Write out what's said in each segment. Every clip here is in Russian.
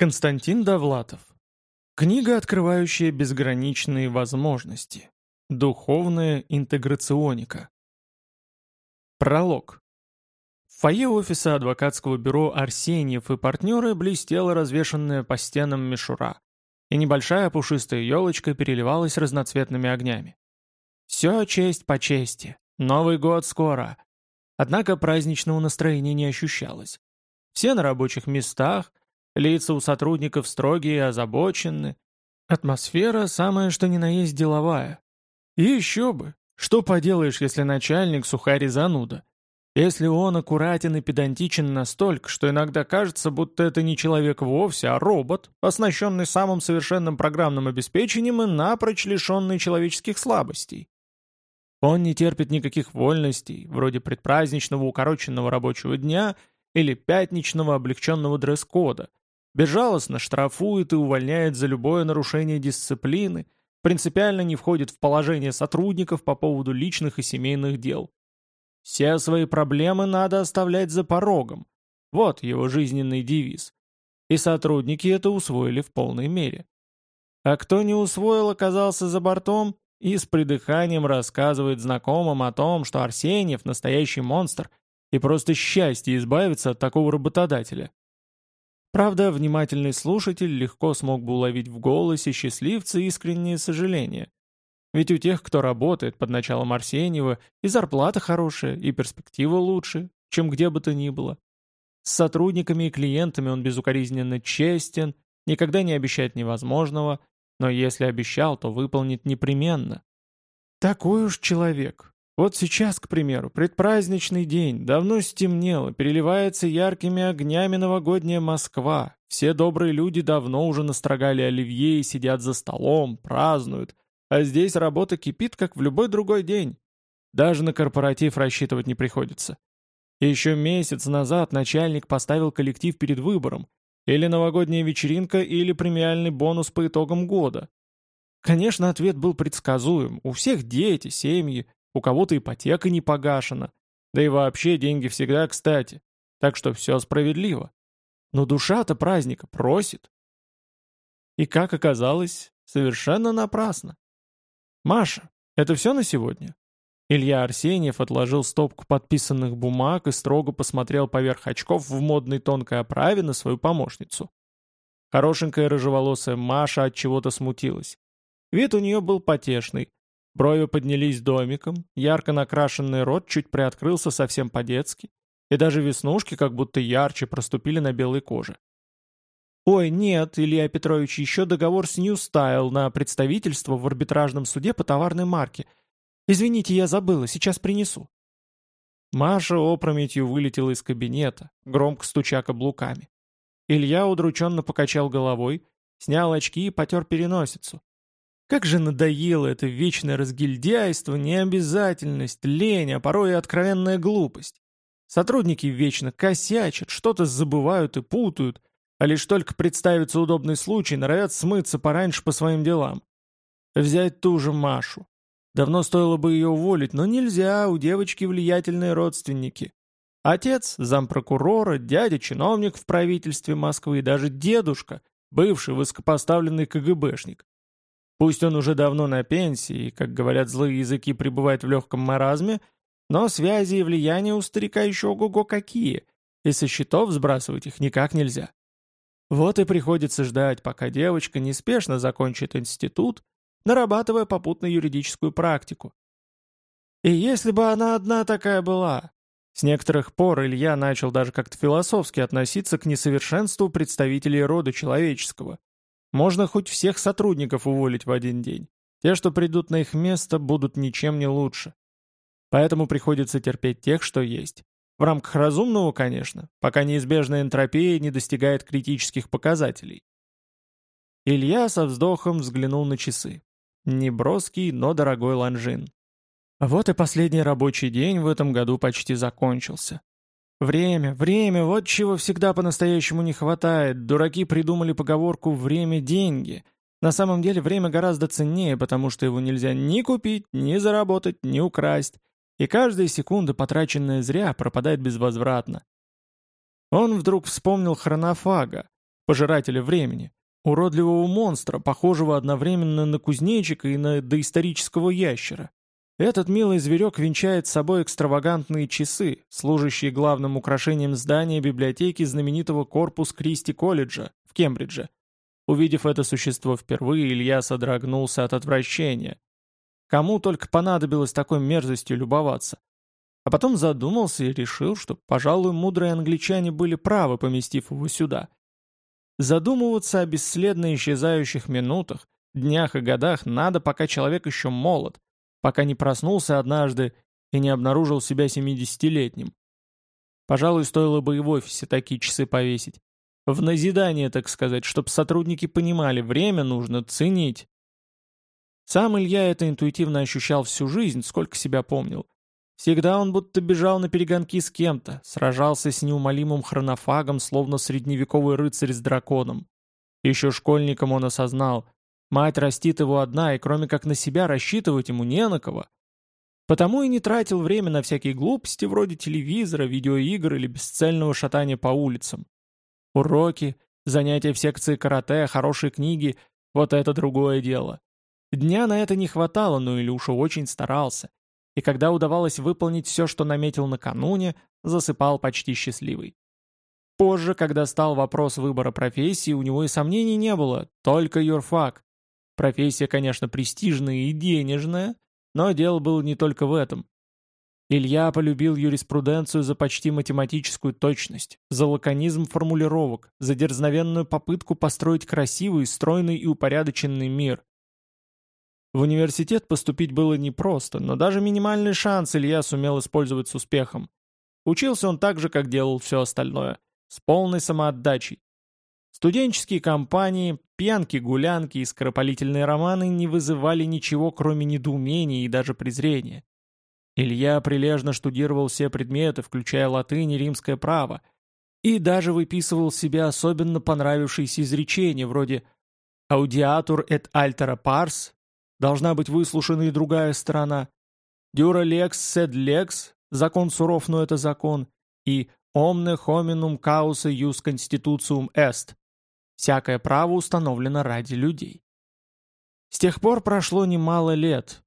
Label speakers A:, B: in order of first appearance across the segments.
A: Константин Довлатов. Книга, открывающая безграничные возможности. Духовная интеграционика. Пролог. В фойе офиса адвокатского бюро «Арсеньев и партнеры» блестела развешанная по стенам мишура, и небольшая пушистая елочка переливалась разноцветными огнями. Все честь по чести. Новый год скоро. Однако праздничного настроения не ощущалось. Все на рабочих местах, Лица у сотрудников строгие и озабочены. Атмосфера самая что ни на есть деловая. И еще бы. Что поделаешь, если начальник сухарь и зануда? Если он аккуратен и педантичен настолько, что иногда кажется, будто это не человек вовсе, а робот, оснащенный самым совершенным программным обеспечением и напрочь лишенный человеческих слабостей. Он не терпит никаких вольностей, вроде предпраздничного укороченного рабочего дня или пятничного облегченного дресс-кода, Безжалостно штрафует и увольняет за любое нарушение дисциплины, принципиально не входит в положение сотрудников по поводу личных и семейных дел. Все свои проблемы надо оставлять за порогом. Вот его жизненный девиз. И сотрудники это усвоили в полной мере. А кто не усвоил, оказался за бортом и с придыханием рассказывает знакомым о том, что Арсеньев – настоящий монстр, и просто счастье избавиться от такого работодателя. Правда, внимательный слушатель легко смог бы уловить в голосе счастливца искреннее сожаление. Ведь у тех, кто работает под началом Арсеньева, и зарплата хорошая, и перспектива лучше, чем где бы то ни было. С сотрудниками и клиентами он безукоризненно честен, никогда не обещает невозможного, но если обещал, то выполнит непременно. Такой уж человек, вот сейчас, к примеру, предпраздничный день, давно стемнело, переливается яркими огнями новогодняя Москва. Все добрые люди давно уже настрогали оливье и сидят за столом, празднуют. А здесь работа кипит, как в любой другой день. Даже на корпоратив рассчитывать не приходится. Еще месяц назад начальник поставил коллектив перед выбором. Или новогодняя вечеринка, или премиальный бонус по итогам года. Конечно, ответ был предсказуем. У всех дети, семьи, у кого-то ипотека не погашена. Да и вообще деньги всегда кстати. Так что все справедливо. Но душа-то праздника просит. И как оказалось, совершенно напрасно. «Маша, это все на сегодня?» Илья Арсеньев отложил стопку подписанных бумаг и строго посмотрел поверх очков в модной тонкой оправе на свою помощницу. Хорошенькая рыжеволосая Маша от чего-то смутилась. Вид у нее был потешный, Брови поднялись домиком, ярко накрашенный рот чуть приоткрылся совсем по-детски, и даже веснушки как будто ярче проступили на белой коже. «Ой, нет, Илья Петрович, еще договор с New Style на представительство в арбитражном суде по товарной марке. Извините, я забыла, сейчас принесу». Маша опрометью вылетела из кабинета, громко стуча каблуками. Илья удрученно покачал головой, снял очки и потер переносицу. Как же надоело это вечное разгильдяйство, необязательность, лень, а порой и откровенная глупость. Сотрудники вечно косячат, что-то забывают и путают, а лишь только представится удобный случай, норовят смыться пораньше по своим делам. Взять ту же Машу. Давно стоило бы ее уволить, но нельзя, у девочки влиятельные родственники. Отец, зампрокурора, дядя, чиновник в правительстве Москвы и даже дедушка, бывший высокопоставленный КГБшник. Пусть он уже давно на пенсии, как говорят злые языки, пребывает в легком маразме, но связи и влияния у старика еще ого-го какие, и со счетов сбрасывать их никак нельзя. Вот и приходится ждать, пока девочка неспешно закончит институт, нарабатывая попутно юридическую практику. И если бы она одна такая была... С некоторых пор Илья начал даже как-то философски относиться к несовершенству представителей рода человеческого, можно хоть всех сотрудников уволить в один день. Те, что придут на их место, будут ничем не лучше. Поэтому приходится терпеть тех, что есть. В рамках разумного, конечно, пока неизбежная энтропия не достигает критических показателей. Илья со вздохом взглянул на часы. Неброский, но дорогой Longines. Вот и последний рабочий день в этом году почти закончился. Время, время, вот чего всегда по-настоящему не хватает. Дураки придумали поговорку «время – деньги». На самом деле время гораздо ценнее, потому что его нельзя ни купить, ни заработать, ни украсть. И каждая секунда, потраченная зря, пропадает безвозвратно. Он вдруг вспомнил хронофага, пожирателя времени, уродливого монстра, похожего одновременно на кузнечика и на доисторического ящера. Этот милый зверек венчает с собой экстравагантные часы, служащие главным украшением здания библиотеки знаменитого корпус Кристи колледжа в Кембридже. Увидев это существо впервые, Илья содрогнулся от отвращения. Кому только понадобилось такой мерзостью любоваться. А потом задумался и решил, что, пожалуй, мудрые англичане были правы, поместив его сюда. Задумываться о бесследно исчезающих минутах, днях и годах надо, пока человек еще молод, пока не проснулся однажды и не обнаружил себя семидесятилетним. Пожалуй, стоило бы и в офисе такие часы повесить. В назидание, так сказать, чтобы сотрудники понимали, время нужно ценить. Сам Илья это интуитивно ощущал всю жизнь, сколько себя помнил. Всегда он будто бежал на перегонки с кем-то, сражался с неумолимым хронофагом, словно средневековый рыцарь с драконом. Еще школьником он осознал, мать растит его одна, и кроме как на себя рассчитывать ему не на кого. Потому и не тратил время на всякие глупости вроде телевизора, видеоигр или бесцельного шатания по улицам. Уроки, занятия в секции карате, хорошие книги — вот это другое дело. Дня на это не хватало, но Илюша очень старался и когда удавалось выполнить все, что наметил накануне, засыпал почти счастливый. Позже, когда стал вопрос выбора профессии, у него и сомнений не было, только юрфак. Профессия, конечно, престижная и денежная, но дело было не только в этом. Илья полюбил юриспруденцию за почти математическую точность, за лаконизм формулировок, за дерзновенную попытку построить красивый, стройный и упорядоченный мир. В университет поступить было непросто, но даже минимальный шанс Илья сумел использовать с успехом. Учился он так же, как делал все остальное, с полной самоотдачей. Студенческие компании, пьянки-гулянки и скоропалительные романы не вызывали ничего, кроме недоумения и даже презрения. Илья прилежно штудировал все предметы, включая латынь и римское право, и даже выписывал себе особенно понравившиеся изречения, вроде «Audiatur et altera pars Должна быть выслушана и другая сторона. Дюра лекс сед лекс, закон суров, но это закон, и omne hominum causa jus constitutium est. Всякое право установлено ради людей. С тех пор прошло немало лет.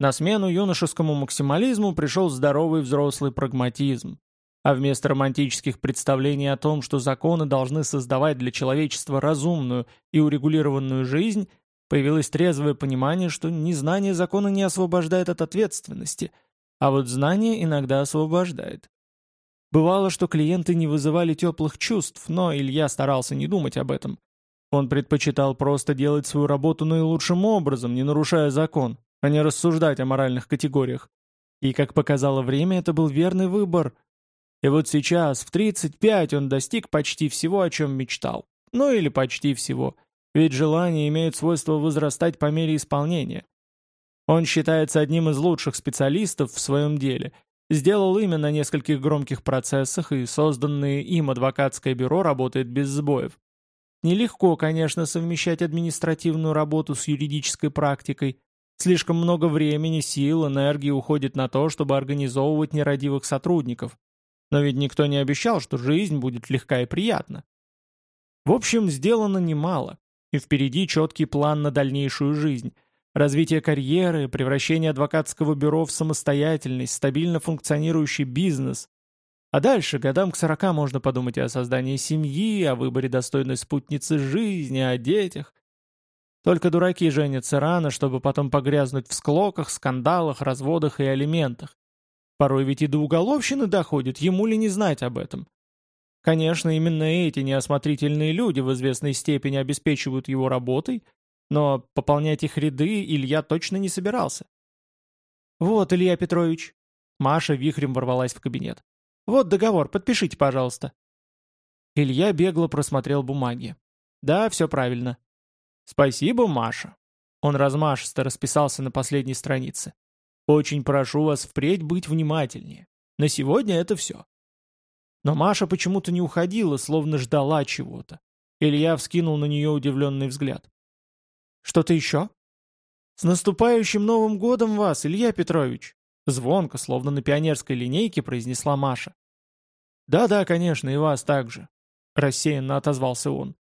A: На смену юношескому максимализму пришел здоровый взрослый прагматизм. А вместо романтических представлений о том, что законы должны создавать для человечества разумную и урегулированную жизнь, Появилось трезвое понимание, что незнание закона не освобождает от ответственности, а вот знание иногда освобождает. Бывало, что клиенты не вызывали теплых чувств, но Илья старался не думать об этом. Он предпочитал просто делать свою работу наилучшим образом, не нарушая закон, а не рассуждать о моральных категориях. И, как показало время, это был верный выбор. И вот сейчас, в 35, он достиг почти всего, о чем мечтал. Ну или почти всего – ведь желания имеют свойство возрастать по мере исполнения. Он считается одним из лучших специалистов в своем деле, сделал имя на нескольких громких процессах, и созданное им адвокатское бюро работает без сбоев. Нелегко, конечно, совмещать административную работу с юридической практикой. Слишком много времени, сил, энергии уходит на то, чтобы организовывать нерадивых сотрудников. Но ведь никто не обещал, что жизнь будет легка и приятна. В общем, сделано немало. И впереди четкий план на дальнейшую жизнь. Развитие карьеры, превращение адвокатского бюро в самостоятельный, стабильно функционирующий бизнес. А дальше, годам к сорока, можно подумать о создании семьи, о выборе достойной спутницы жизни, о детях. Только дураки женятся рано, чтобы потом погрязнуть в склоках, скандалах, разводах и алиментах. Порой ведь и до уголовщины доходит, ему ли не знать об этом. Конечно, именно эти неосмотрительные люди в известной степени обеспечивают его работой, но пополнять их ряды Илья точно не собирался. «Вот, Илья Петрович». Маша вихрем ворвалась в кабинет. «Вот договор, подпишите, пожалуйста». Илья бегло просмотрел бумаги. «Да, все правильно». «Спасибо, Маша». Он размашисто расписался на последней странице. «Очень прошу вас впредь быть внимательнее. На сегодня это все. Но Маша почему-то не уходила, словно ждала чего-то. Илья вскинул на нее удивленный взгляд. «Что-то еще?» «С наступающим Новым годом вас, Илья Петрович!» Звонко, словно на пионерской линейке, произнесла Маша. «Да-да, конечно, и вас также», — рассеянно отозвался он.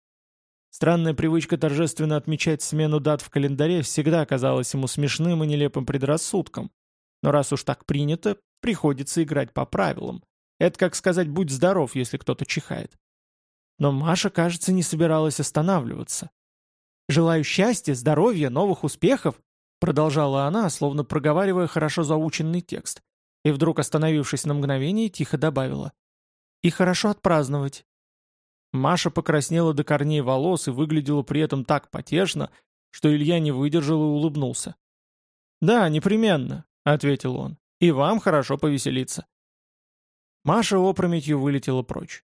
A: Странная привычка торжественно отмечать смену дат в календаре всегда казалась ему смешным и нелепым предрассудком. Но раз уж так принято, приходится играть по правилам. Это как сказать «будь здоров», если кто-то чихает. Но Маша, кажется, не собиралась останавливаться. «Желаю счастья, здоровья, новых успехов!» Продолжала она, словно проговаривая хорошо заученный текст. И вдруг, остановившись на мгновение, тихо добавила. «И хорошо отпраздновать». Маша покраснела до корней волос и выглядела при этом так потешно, что Илья не выдержал и улыбнулся. «Да, непременно», — ответил он. «И вам хорошо повеселиться». Маша опрометью вылетела прочь.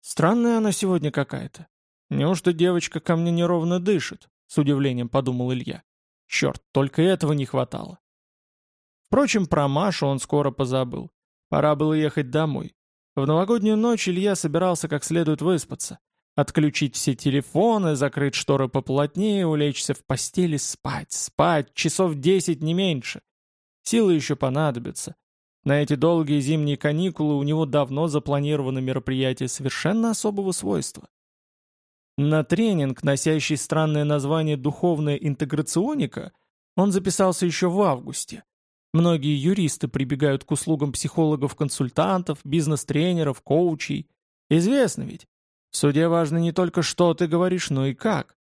A: Странная она сегодня какая-то. Неужто девочка ко мне неровно дышит? С удивлением подумал Илья. Черт, только этого не хватало. Впрочем, про Машу он скоро позабыл. Пора было ехать домой. В новогоднюю ночь Илья собирался как следует выспаться. Отключить все телефоны, закрыть шторы поплотнее, улечься в постели, спать, спать, часов десять не меньше. Силы еще понадобятся. На эти долгие зимние каникулы у него давно запланировано мероприятие совершенно особого свойства. На тренинг, носящий странное название «Духовная интеграционика», он записался еще в августе. Многие юристы прибегают к услугам психологов-консультантов, бизнес-тренеров, коучей. Известно ведь. В суде важно не только что ты говоришь, но и как.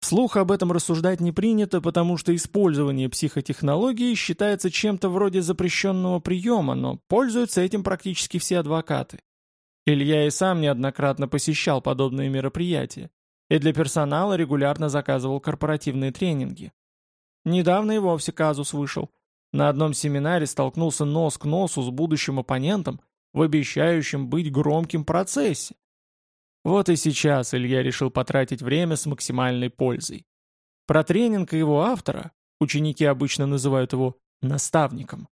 A: Вслух об этом рассуждать не принято, потому что использование психотехнологии считается чем-то вроде запрещенного приема, но пользуются этим практически все адвокаты. Илья и сам неоднократно посещал подобные мероприятия, и для персонала регулярно заказывал корпоративные тренинги. Недавно и вовсе казус вышел. На одном семинаре столкнулся нос к носу с будущим оппонентом в обещающем быть громким процессе. Вот и сейчас Илья решил потратить время с максимальной пользой. Про тренинг его автора, ученики обычно называют его «наставником»,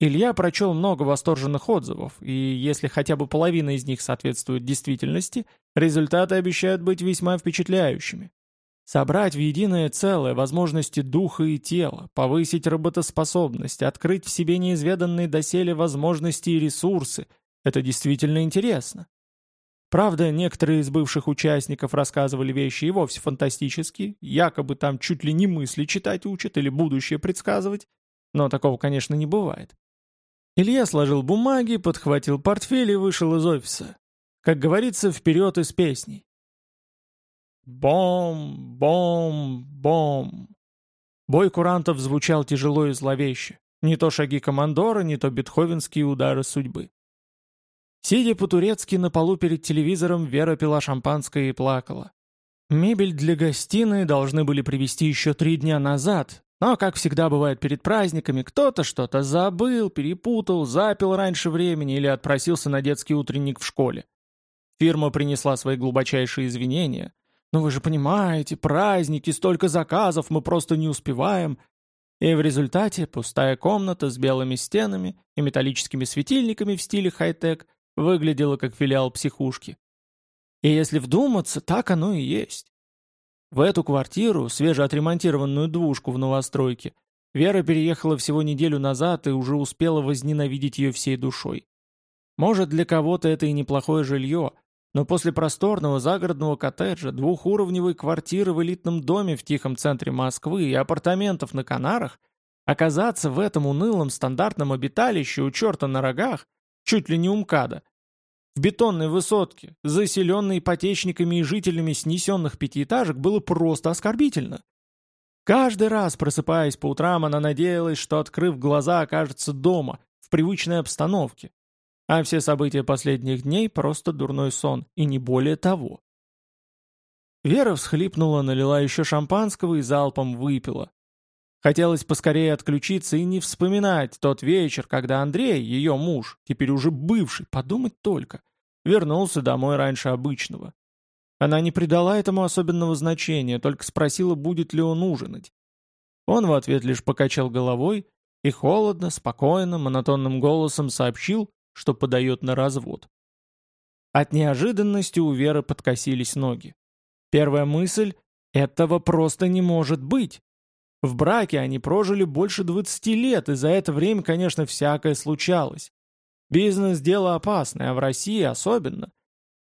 A: Илья прочел много восторженных отзывов, и если хотя бы половина из них соответствует действительности, результаты обещают быть весьма впечатляющими. Собрать в единое целое возможности духа и тела, повысить работоспособность, открыть в себе неизведанные доселе возможности и ресурсы – это действительно интересно. Правда, некоторые из бывших участников рассказывали вещи и вовсе фантастические, якобы там чуть ли не мысли читать учат или будущее предсказывать, но такого, конечно, не бывает. Илья сложил бумаги, подхватил портфель и вышел из офиса. Как говорится, вперед из песней. Бом, бом, бом. Бой курантов звучал тяжело и зловеще. Не то шаги командора, не то бетховенские удары судьбы. Сидя по-турецки на полу перед телевизором, Вера пила шампанское и плакала. Мебель для гостиной должны были привезти еще три дня назад, но, как всегда бывает перед праздниками, кто-то что-то забыл, перепутал, запил раньше времени или отпросился на детский утренник в школе. Фирма принесла свои глубочайшие извинения. «Ну вы же понимаете, праздники, столько заказов, мы просто не успеваем. И в результате пустая комната с белыми стенами и металлическими светильниками в стиле хай-тек выглядела как филиал психушки. И если вдуматься, так оно и есть. В эту квартиру, свежеотремонтированную двушку в новостройке, Вера переехала всего неделю назад и уже успела возненавидеть ее всей душой. Может, для кого-то это и неплохое жилье, но после просторного загородного коттеджа, двухуровневой квартиры в элитном доме в тихом центре Москвы и апартаментов на Канарах, оказаться в этом унылом стандартном обиталище у черта на рогах, чуть ли не у МКАДа, в бетонной высотке, заселенной ипотечниками и жителями снесенных пятиэтажек, было просто оскорбительно. Каждый раз, просыпаясь по утрам, она надеялась, что, открыв глаза, окажется дома, в привычной обстановке. А все события последних дней — просто дурной сон, и не более того. Вера всхлипнула, налила еще шампанского и залпом выпила. Хотелось поскорее отключиться и не вспоминать тот вечер, когда Андрей, ее муж, теперь уже бывший, подумать только, вернулся домой раньше обычного. Она не придала этому особенного значения, только спросила, будет ли он ужинать. Он в ответ лишь покачал головой и холодно, спокойно, монотонным голосом сообщил, что подает на развод. От неожиданности у Веры подкосились ноги. Первая мысль — этого просто не может быть. В браке они прожили больше 20 лет, и за это время, конечно, всякое случалось. Бизнес – дело опасное, а в России особенно.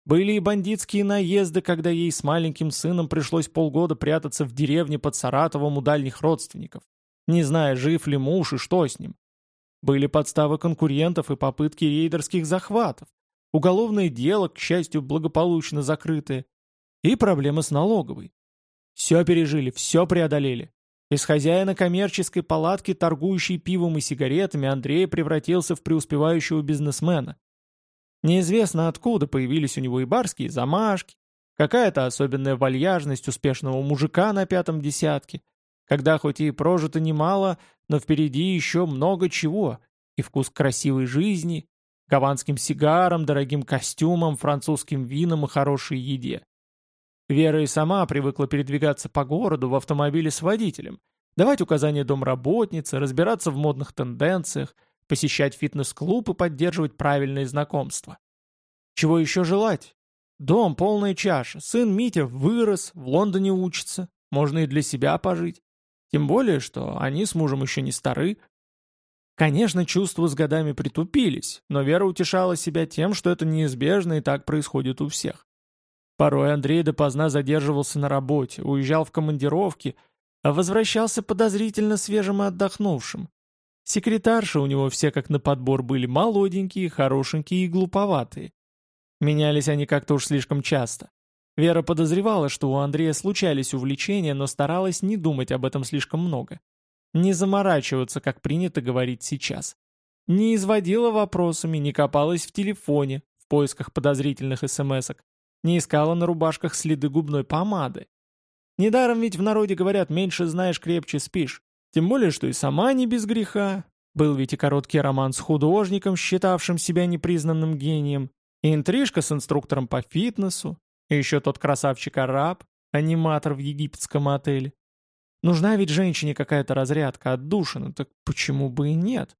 A: Были и бандитские наезды, когда ей с маленьким сыном пришлось полгода прятаться в деревне под Саратовом у дальних родственников, не зная, жив ли муж и что с ним. Были подставы конкурентов и попытки рейдерских захватов, уголовное дело, к счастью, благополучно закрытое, и проблемы с налоговой. Все пережили, все преодолели. Из хозяина коммерческой палатки, торгующей пивом и сигаретами, Андрей превратился в преуспевающего бизнесмена. Неизвестно откуда появились у него и барские замашки, какая-то особенная вальяжность успешного мужика на пятом десятке, когда хоть и прожито немало, но впереди еще много чего, и вкус красивой жизни, гаванским сигарам, дорогим костюмам, французским винам и хорошей еде. Вера и сама привыкла передвигаться по городу в автомобиле с водителем, давать указания домработнице, разбираться в модных тенденциях, посещать фитнес-клуб и поддерживать правильные знакомства. Чего еще желать? Дом, полная чаша, сын Митя вырос, в Лондоне учится, можно и для себя пожить. Тем более, что они с мужем еще не стары. Конечно, чувства с годами притупились, но Вера утешала себя тем, что это неизбежно и так происходит у всех. Порой Андрей допоздна задерживался на работе, уезжал в командировки, а возвращался подозрительно свежим и отдохнувшим. Секретарши у него все как на подбор были молоденькие, хорошенькие и глуповатые. Менялись они как-то уж слишком часто. Вера подозревала, что у Андрея случались увлечения, но старалась не думать об этом слишком много. Не заморачиваться, как принято говорить сейчас. Не изводила вопросами, не копалась в телефоне, в поисках подозрительных смс-ок, не искала на рубашках следы губной помады. Недаром ведь в народе говорят «меньше знаешь, крепче спишь». Тем более, что и сама не без греха. Был ведь и короткий роман с художником, считавшим себя непризнанным гением, и интрижка с инструктором по фитнесу, и еще тот красавчик-араб, аниматор в египетском отеле. Нужна ведь женщине какая-то разрядка, отдушина, так почему бы и нет?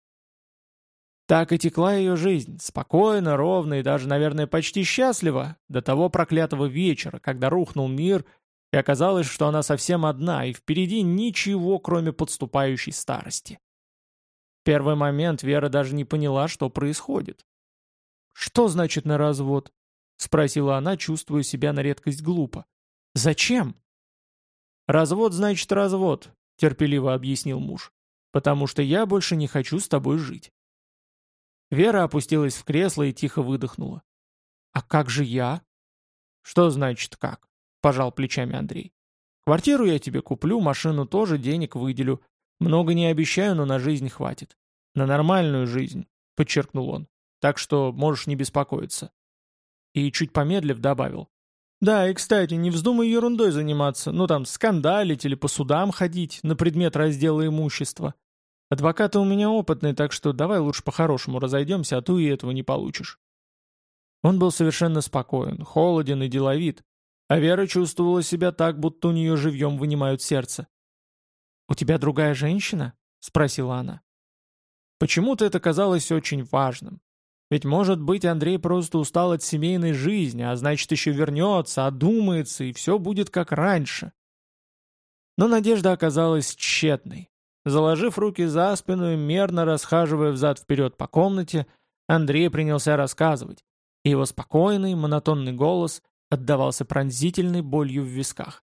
A: Так и текла ее жизнь, спокойно, ровно и даже, наверное, почти счастливо, до того проклятого вечера, когда рухнул мир — и оказалось, что она совсем одна, и впереди ничего, кроме подступающей старости. В первый момент Вера даже не поняла, что происходит. «Что значит на развод?» — спросила она, чувствуя себя на редкость глупо. «Зачем?» «Развод значит развод», — терпеливо объяснил муж. «Потому что я больше не хочу с тобой жить». Вера опустилась в кресло и тихо выдохнула. «А как же я?» «Что значит как?» пожал плечами Андрей. «Квартиру я тебе куплю, машину тоже, денег выделю. Много не обещаю, но на жизнь хватит. На нормальную жизнь», — подчеркнул он. «Так что можешь не беспокоиться». И чуть помедлив добавил. «Да, и, кстати, не вздумай ерундой заниматься, ну там, скандалить или по судам ходить на предмет раздела имущества. Адвокаты у меня опытные, так что давай лучше по-хорошему разойдемся, а то и этого не получишь». Он был совершенно спокоен, холоден и деловит, а Вера чувствовала себя так, будто у нее живьем вынимают сердце. «У тебя другая женщина?» — спросила она. Почему-то это казалось очень важным. Ведь, может быть, Андрей просто устал от семейной жизни, а значит, еще вернется, одумается, и все будет как раньше. Но надежда оказалась тщетной. Заложив руки за спину и мерно расхаживая взад-вперед по комнате, Андрей принялся рассказывать, и его спокойный, монотонный голос отдавался пронзительной болью в висках.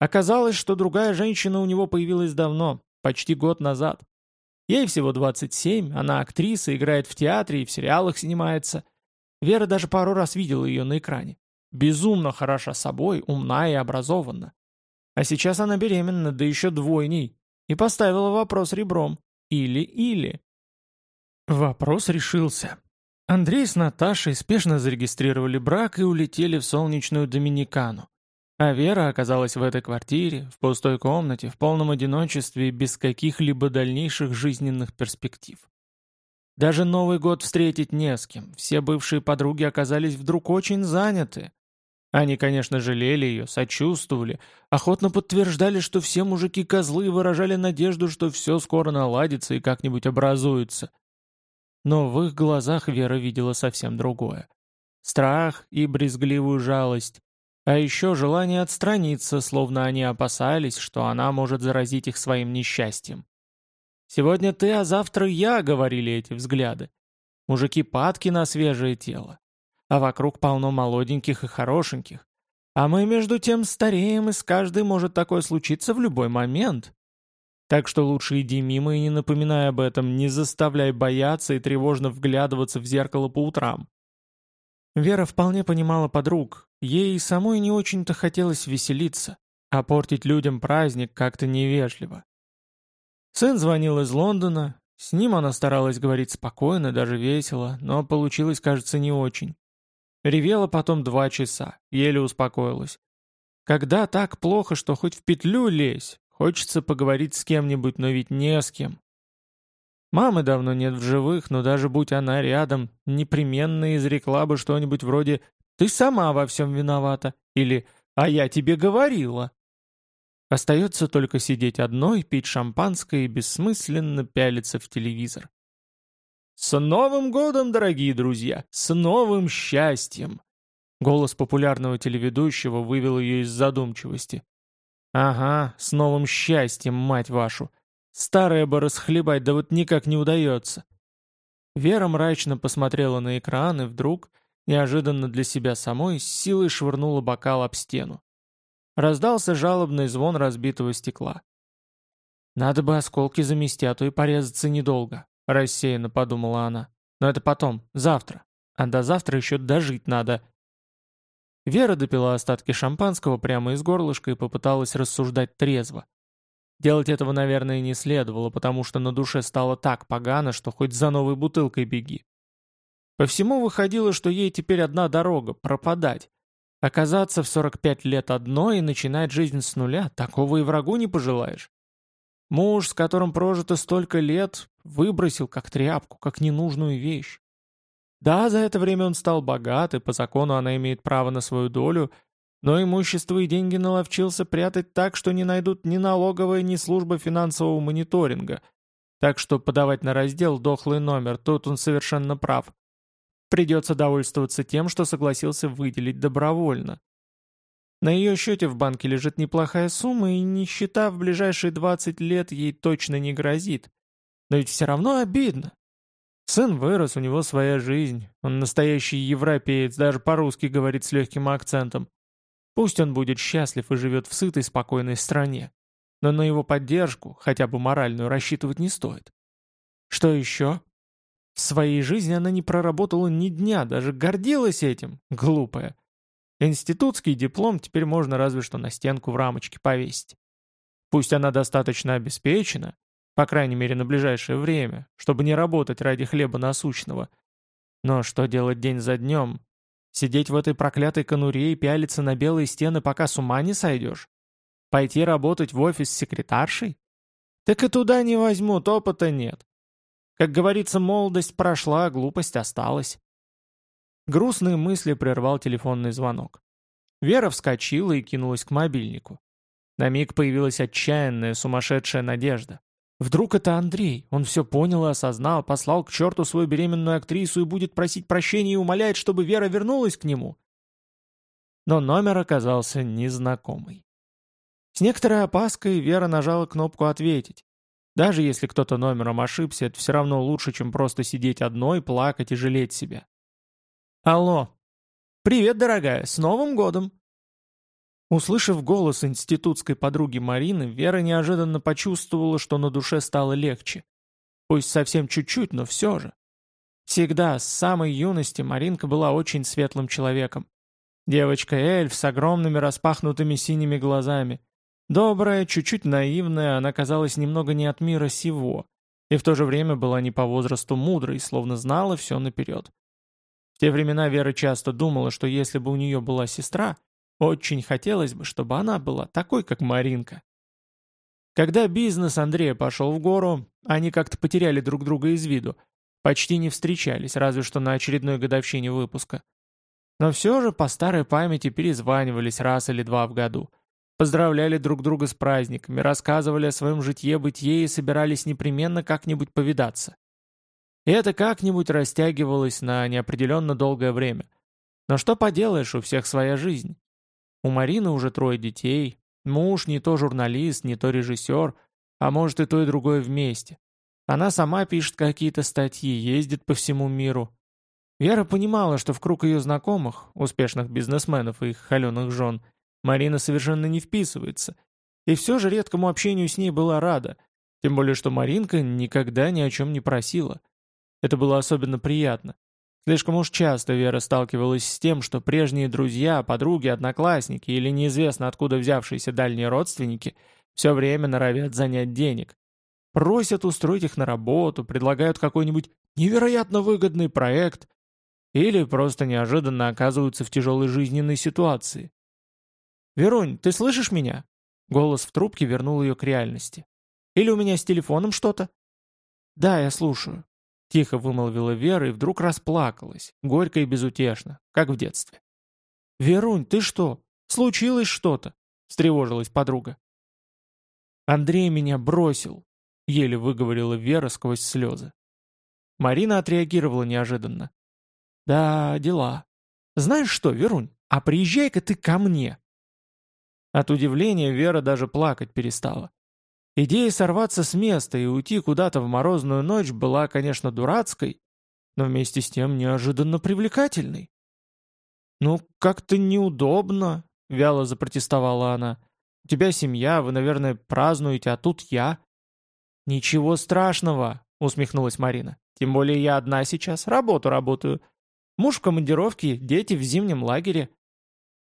A: Оказалось, что другая женщина у него появилась давно, почти год назад. Ей всего 27, она актриса, играет в театре и в сериалах снимается. Вера даже пару раз видела ее на экране. Безумно хороша собой, умна и образована. А сейчас она беременна, да еще двойней, и поставила вопрос ребром. Или-или. Вопрос решился. Андрей с Наташей спешно зарегистрировали брак и улетели в солнечную Доминикану. А Вера оказалась в этой квартире, в пустой комнате, в полном одиночестве и без каких-либо дальнейших жизненных перспектив. Даже Новый год встретить не с кем, все бывшие подруги оказались вдруг очень заняты. Они, конечно, жалели ее, сочувствовали, охотно подтверждали, что все мужики козлы и выражали надежду, что все скоро наладится и как-нибудь образуется. Но в их глазах Вера видела совсем другое. Страх и брезгливую жалость. А еще желание отстраниться, словно они опасались, что она может заразить их своим несчастьем. «Сегодня ты, а завтра я», — говорили эти взгляды. Мужики падки на свежее тело. А вокруг полно молоденьких и хорошеньких. А мы между тем стареем, и с каждой может такое случиться в любой момент. Так что лучше иди мимо и не напоминай об этом, не заставляй бояться и тревожно вглядываться в зеркало по утрам. Вера вполне понимала подруг, ей самой не очень-то хотелось веселиться, а портить людям праздник как-то невежливо. Сын звонил из Лондона, с ним она старалась говорить спокойно, даже весело, но получилось, кажется, не очень. Ревела потом два часа, еле успокоилась. Когда так плохо, что хоть в петлю лезь, Хочется поговорить с кем-нибудь, но ведь не с кем. Мамы давно нет в живых, но даже будь она рядом, непременно изрекла бы что-нибудь вроде «ты сама во всем виновата» или «а я тебе говорила». Остается только сидеть одной, пить шампанское и бессмысленно пялиться в телевизор. «С Новым годом, дорогие друзья! С новым счастьем!» Голос популярного телеведущего вывел ее из задумчивости. Ага, с новым счастьем, мать вашу. Старое бы расхлебать, да вот никак не удается. Вера мрачно посмотрела на экран и вдруг, неожиданно для себя самой, с силой швырнула бокал об стену. Раздался жалобный звон разбитого стекла. «Надо бы осколки замести, а то и порезаться недолго», — рассеянно подумала она. «Но это потом, завтра. А до завтра еще дожить надо. Вера допила остатки шампанского прямо из горлышка и попыталась рассуждать трезво. Делать этого, наверное, не следовало, потому что на душе стало так погано, что хоть за новой бутылкой беги. По всему выходило, что ей теперь одна дорога — пропадать. Оказаться в 45 лет одной и начинать жизнь с нуля, такого и врагу не пожелаешь. Муж, с которым прожито столько лет, выбросил как тряпку, как ненужную вещь. Да, за это время он стал богат, и по закону она имеет право на свою долю, но имущество и деньги наловчился прятать так, что не найдут ни налоговая, ни служба финансового мониторинга. Так что подавать на раздел дохлый номер, тут он совершенно прав. Придется довольствоваться тем, что согласился выделить добровольно. На ее счете в банке лежит неплохая сумма, и нищета в ближайшие 20 лет ей точно не грозит. Но ведь все равно обидно. Сын вырос, у него своя жизнь. Он настоящий европеец, даже по-русски говорит с легким акцентом. Пусть он будет счастлив и живет в сытой, спокойной стране. Но на его поддержку, хотя бы моральную, рассчитывать не стоит. Что еще? В своей жизни она не проработала ни дня, даже гордилась этим, глупая. Институтский диплом теперь можно разве что на стенку в рамочке повесить. Пусть она достаточно обеспечена, по крайней мере, на ближайшее время, чтобы не работать ради хлеба насущного. Но что делать день за днем? Сидеть в этой проклятой конуре и пялиться на белые стены, пока с ума не сойдешь? Пойти работать в офис секретаршей? Так и туда не возьмут, опыта нет. Как говорится, молодость прошла, а глупость осталась. Грустные мысли прервал телефонный звонок. Вера вскочила и кинулась к мобильнику. На миг появилась отчаянная, сумасшедшая надежда. Вдруг это Андрей, он все понял и осознал, послал к черту свою беременную актрису и будет просить прощения и умолять, чтобы Вера вернулась к нему. Но номер оказался незнакомый. С некоторой опаской Вера нажала кнопку «Ответить». Даже если кто-то номером ошибся, это все равно лучше, чем просто сидеть одной, плакать и жалеть себя. «Алло. Привет, дорогая, с Новым годом!» Услышав голос институтской подруги Марины, Вера неожиданно почувствовала, что на душе стало легче. Пусть совсем чуть-чуть, но все же. Всегда, с самой юности, Маринка была очень светлым человеком. Девочка-эльф с огромными распахнутыми синими глазами. Добрая, чуть-чуть наивная, она казалась немного не от мира сего, и в то же время была не по возрасту мудрой, словно знала все наперед. В те времена Вера часто думала, что если бы у нее была сестра, очень хотелось бы, чтобы она была такой, как Маринка. Когда бизнес Андрея пошел в гору, они как-то потеряли друг друга из виду, почти не встречались, разве что на очередной годовщине выпуска. Но все же по старой памяти перезванивались раз или два в году. Поздравляли друг друга с праздниками, рассказывали о своем житье-бытие и собирались непременно как-нибудь повидаться. И это как-нибудь растягивалось на неопределенно долгое время. Но что поделаешь, у всех своя жизнь. У Марины уже трое детей, муж не то журналист, не то режиссер, а может и то и другое вместе. Она сама пишет какие-то статьи, ездит по всему миру. Вера понимала, что в круг ее знакомых, успешных бизнесменов и их холеных жен, Марина совершенно не вписывается, и все же редкому общению с ней была рада, тем более что Маринка никогда ни о чем не просила. Это было особенно приятно. Слишком уж часто Вера сталкивалась с тем, что прежние друзья, подруги, одноклассники или неизвестно откуда взявшиеся дальние родственники все время норовят занять денег. Просят устроить их на работу, предлагают какой-нибудь невероятно выгодный проект или просто неожиданно оказываются в тяжелой жизненной ситуации. «Верунь, ты слышишь меня?» Голос в трубке вернул ее к реальности. «Или у меня с телефоном что-то?» «Да, я слушаю», — тихо вымолвила Вера и вдруг расплакалась, горько и безутешно, как в детстве. «Верунь, ты что? Случилось что-то?» — встревожилась подруга. «Андрей меня бросил», — еле выговорила Вера сквозь слезы. Марина отреагировала неожиданно. «Да, дела. Знаешь что, Верунь, а приезжай-ка ты ко мне. От удивления Вера даже плакать перестала. Идея сорваться с места и уйти куда-то в морозную ночь была, конечно, дурацкой, но вместе с тем неожиданно привлекательной. «Ну, как-то неудобно», — вяло запротестовала она. «У тебя семья, вы, наверное, празднуете, а тут я». «Ничего страшного», — усмехнулась Марина. «Тем более я одна сейчас, работу работаю. Муж в командировке, дети в зимнем лагере».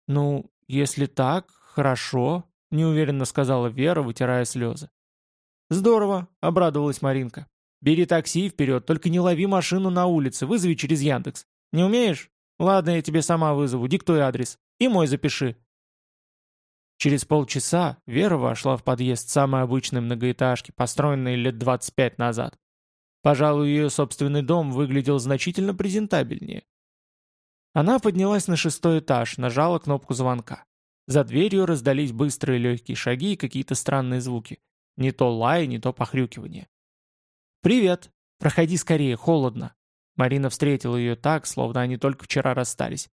A: «Ну, если так, «Хорошо», — неуверенно сказала Вера, вытирая слезы. «Здорово», — обрадовалась Маринка. «Бери такси вперед, только не лови машину на улице, вызови через Яндекс. Не умеешь? Ладно, я тебе сама вызову, диктуй адрес. И мой запиши». Через полчаса Вера вошла в подъезд самой обычной многоэтажки, построенной лет 25 назад. Пожалуй, ее собственный дом выглядел значительно презентабельнее. Она поднялась на шестой этаж, нажала кнопку звонка. За дверью раздались быстрые легкие шаги и какие-то странные звуки. Не то лай, не то похрюкивание. «Привет! Проходи скорее, холодно!» Марина встретила ее так, словно они только вчера расстались.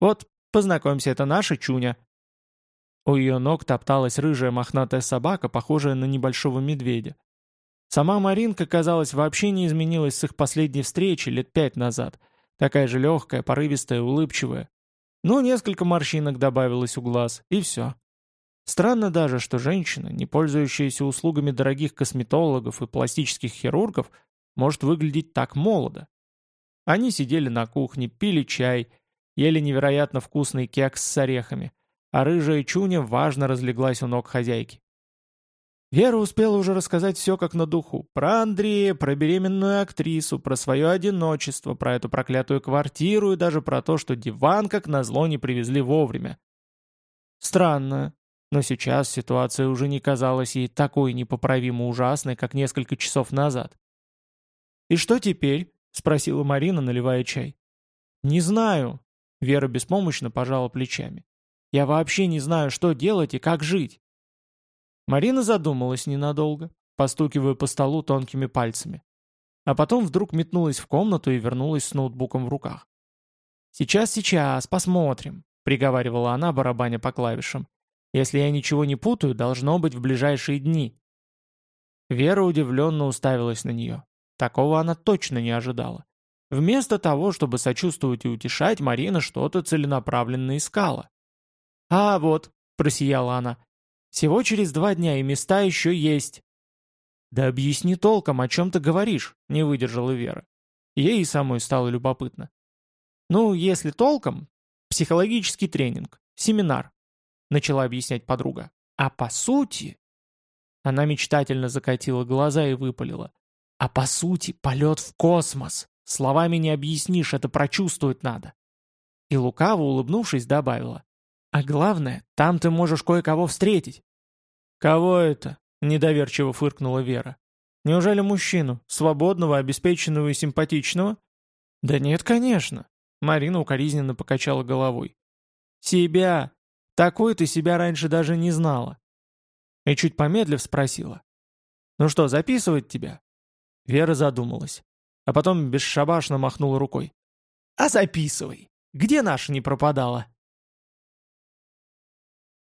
A: «Вот, познакомься, это наша Чуня». У ее ног топталась рыжая мохнатая собака, похожая на небольшого медведя. Сама Маринка, казалось, вообще не изменилась с их последней встречи лет пять назад. Такая же легкая, порывистая, улыбчивая. Ну, несколько морщинок добавилось у глаз, и все. Странно даже, что женщина, не пользующаяся услугами дорогих косметологов и пластических хирургов, может выглядеть так молодо. Они сидели на кухне, пили чай, ели невероятно вкусный кекс с орехами, а рыжая чуня важно разлеглась у ног хозяйки. Вера успела уже рассказать все как на духу. Про Андрея, про беременную актрису, про свое одиночество, про эту проклятую квартиру и даже про то, что диван как назло не привезли вовремя. Странно, но сейчас ситуация уже не казалась ей такой непоправимо ужасной, как несколько часов назад. «И что теперь?» — спросила Марина, наливая чай. «Не знаю», — Вера беспомощно пожала плечами. «Я вообще не знаю, что делать и как жить». Марина задумалась ненадолго, постукивая по столу тонкими пальцами. А потом вдруг метнулась в комнату и вернулась с ноутбуком в руках. «Сейчас, сейчас, посмотрим», — приговаривала она, барабаня по клавишам. «Если я ничего не путаю, должно быть в ближайшие дни». Вера удивленно уставилась на нее. Такого она точно не ожидала. Вместо того, чтобы сочувствовать и утешать, Марина что-то целенаправленно искала. «А, вот», — просияла она, всего через два дня и места еще есть». «Да объясни толком, о чем ты говоришь», — не выдержала Вера. Ей и самой стало любопытно. «Ну, если толком, психологический тренинг, семинар», — начала объяснять подруга. «А по сути...» Она мечтательно закатила глаза и выпалила. «А по сути, полет в космос. Словами не объяснишь, это прочувствовать надо». И лукаво улыбнувшись, добавила. А главное, там ты можешь кое-кого встретить». «Кого это?» — недоверчиво фыркнула Вера. «Неужели мужчину, свободного, обеспеченного и симпатичного?» «Да нет, конечно», — Марина укоризненно покачала головой. «Себя! Такой ты себя раньше даже не знала». И чуть помедлив спросила. «Ну что, записывать тебя?» Вера задумалась, а потом бесшабашно махнула рукой. «А записывай! Где наша не пропадала?»